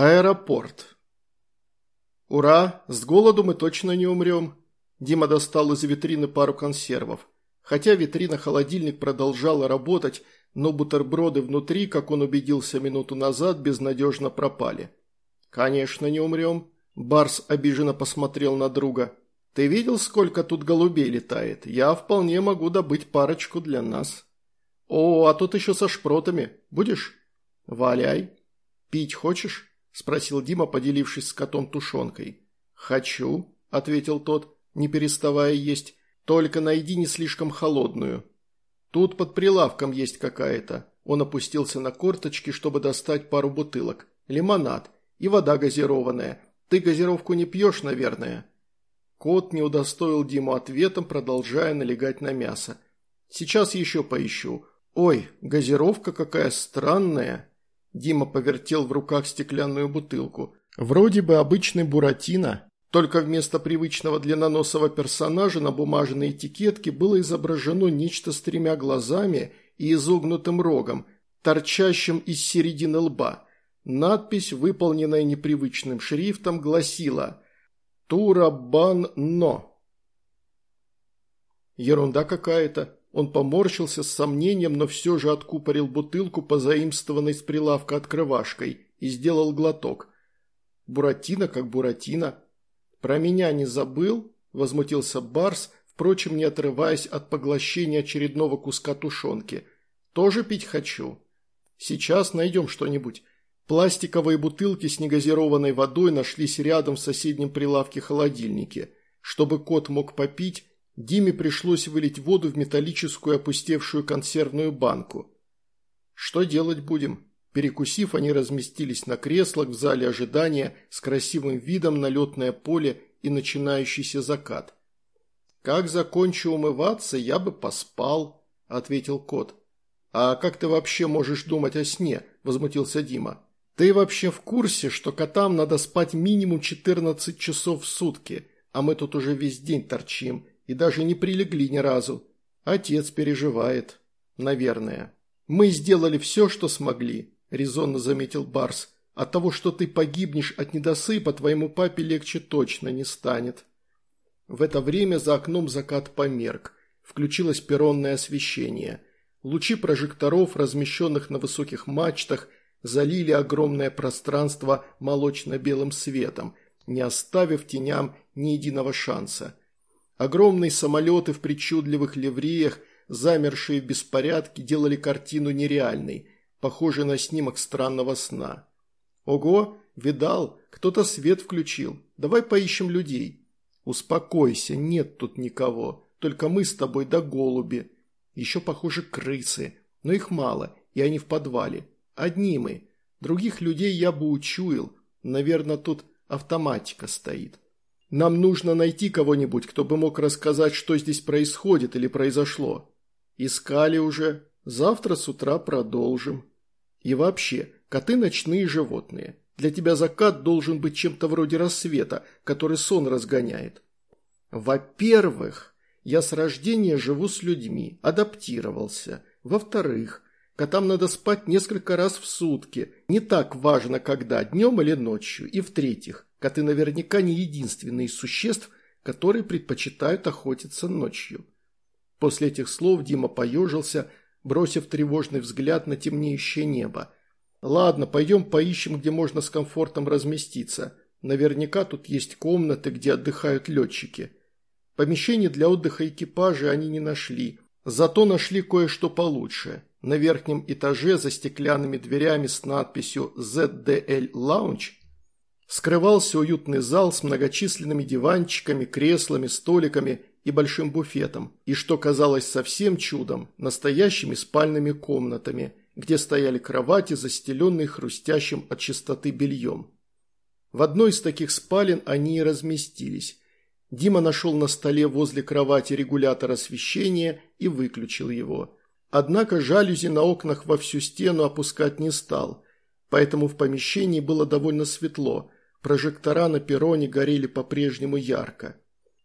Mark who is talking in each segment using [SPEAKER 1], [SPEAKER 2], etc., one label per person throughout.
[SPEAKER 1] Аэропорт. «Ура! С голоду мы точно не умрем!» Дима достал из витрины пару консервов. Хотя витрина-холодильник продолжала работать, но бутерброды внутри, как он убедился минуту назад, безнадежно пропали. «Конечно не умрем!» Барс обиженно посмотрел на друга. «Ты видел, сколько тут голубей летает? Я вполне могу добыть парочку для нас». «О, а тут еще со шпротами. Будешь?» «Валяй. Пить хочешь?» – спросил Дима, поделившись с котом тушенкой. «Хочу», – ответил тот, не переставая есть, – «только найди не слишком холодную». «Тут под прилавком есть какая-то». Он опустился на корточки, чтобы достать пару бутылок. «Лимонад и вода газированная. Ты газировку не пьешь, наверное?» Кот не удостоил Диму ответом, продолжая налегать на мясо. «Сейчас еще поищу. Ой, газировка какая странная!» Дима повертел в руках стеклянную бутылку. Вроде бы обычный буратино, только вместо привычного длинноносого персонажа на бумажной этикетке было изображено нечто с тремя глазами и изогнутым рогом, торчащим из середины лба. Надпись, выполненная непривычным шрифтом, гласила «Турабан-но». Ерунда какая-то. Он поморщился с сомнением, но все же откупорил бутылку, позаимствованной с прилавка открывашкой, и сделал глоток. Буратино как Буратино. «Про меня не забыл?» – возмутился Барс, впрочем, не отрываясь от поглощения очередного куска тушенки. «Тоже пить хочу. Сейчас найдем что-нибудь». Пластиковые бутылки с негазированной водой нашлись рядом в соседнем прилавке холодильнике. Чтобы кот мог попить, Диме пришлось вылить воду в металлическую опустевшую консервную банку. «Что делать будем?» Перекусив, они разместились на креслах в зале ожидания с красивым видом на летное поле и начинающийся закат. «Как закончу умываться, я бы поспал», – ответил кот. «А как ты вообще можешь думать о сне?» – возмутился Дима. «Ты вообще в курсе, что котам надо спать минимум 14 часов в сутки, а мы тут уже весь день торчим и даже не прилегли ни разу. Отец переживает. Наверное. Мы сделали все, что смогли, резонно заметил Барс. От того, что ты погибнешь от недосыпа, твоему папе легче точно не станет. В это время за окном закат померк. Включилось перронное освещение. Лучи прожекторов, размещенных на высоких мачтах, залили огромное пространство молочно-белым светом, не оставив теням ни единого шанса. Огромные самолеты в причудливых ливреях, замершие в беспорядке, делали картину нереальной, похожей на снимок странного сна. «Ого, видал, кто-то свет включил. Давай поищем людей». «Успокойся, нет тут никого. Только мы с тобой да голуби. Еще, похоже, крысы. Но их мало, и они в подвале. Одни мы. Других людей я бы учуял. Наверное, тут автоматика стоит». Нам нужно найти кого-нибудь, кто бы мог рассказать, что здесь происходит или произошло. Искали уже. Завтра с утра продолжим. И вообще, коты ночные животные. Для тебя закат должен быть чем-то вроде рассвета, который сон разгоняет. Во-первых, я с рождения живу с людьми, адаптировался. Во-вторых, котам надо спать несколько раз в сутки. Не так важно, когда, днем или ночью. И в-третьих, Коты наверняка не единственные из существ, которые предпочитают охотиться ночью. После этих слов Дима поежился, бросив тревожный взгляд на темнеющее небо. «Ладно, пойдем поищем, где можно с комфортом разместиться. Наверняка тут есть комнаты, где отдыхают летчики». Помещение для отдыха экипажа они не нашли, зато нашли кое-что получше. На верхнем этаже за стеклянными дверями с надписью «ZDL Lounge» скрывался уютный зал с многочисленными диванчиками, креслами, столиками и большим буфетом, и, что казалось совсем чудом, настоящими спальными комнатами, где стояли кровати, застеленные хрустящим от чистоты бельем. В одной из таких спален они и разместились. Дима нашел на столе возле кровати регулятор освещения и выключил его. Однако жалюзи на окнах во всю стену опускать не стал, поэтому в помещении было довольно светло – Прожектора на перроне горели по-прежнему ярко.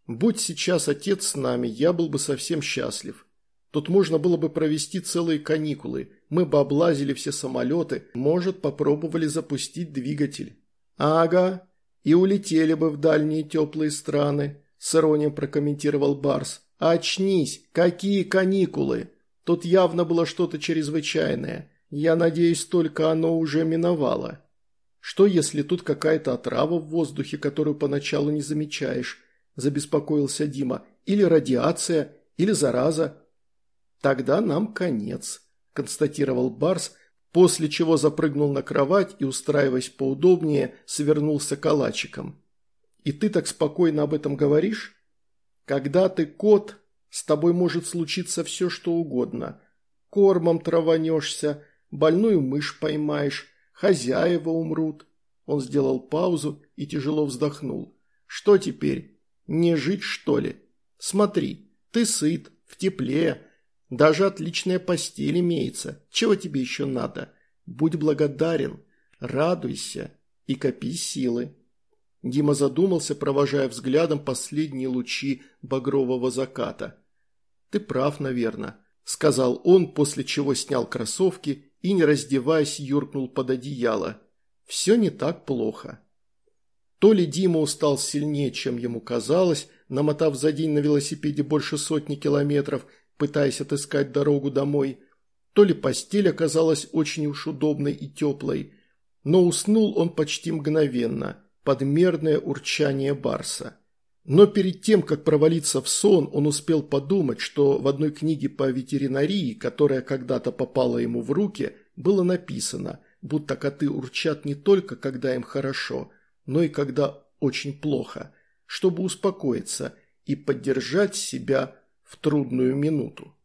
[SPEAKER 1] Будь сейчас отец с нами, я был бы совсем счастлив. Тут можно было бы провести целые каникулы, мы бы облазили все самолеты, может, попробовали запустить двигатель. «Ага, и улетели бы в дальние теплые страны», – с иронией прокомментировал Барс. «Очнись! Какие каникулы! Тут явно было что-то чрезвычайное. Я надеюсь, только оно уже миновало. Что, если тут какая-то отрава в воздухе, которую поначалу не замечаешь?» – забеспокоился Дима. «Или радиация, или зараза». «Тогда нам конец», – констатировал Барс, после чего запрыгнул на кровать и, устраиваясь поудобнее, свернулся калачиком. «И ты так спокойно об этом говоришь? Когда ты кот, с тобой может случиться все, что угодно. Кормом траванешься, больную мышь поймаешь, хозяева умрут». Он сделал паузу и тяжело вздохнул. «Что теперь? Не жить, что ли? Смотри, ты сыт, в тепле, даже отличная постель имеется. Чего тебе еще надо? Будь благодарен, радуйся и копи силы». Дима задумался, провожая взглядом последние лучи багрового заката. «Ты прав, наверное», – сказал он, после чего снял кроссовки и, не раздеваясь, юркнул под одеяло. «Все не так плохо». То ли Дима устал сильнее, чем ему казалось, намотав за день на велосипеде больше сотни километров – пытаясь отыскать дорогу домой. То ли постель оказалась очень уж удобной и теплой, но уснул он почти мгновенно, под мерное урчание барса. Но перед тем, как провалиться в сон, он успел подумать, что в одной книге по ветеринарии, которая когда-то попала ему в руки, было написано, будто коты урчат не только, когда им хорошо, но и когда очень плохо, чтобы успокоиться и поддержать себя в трудную минуту.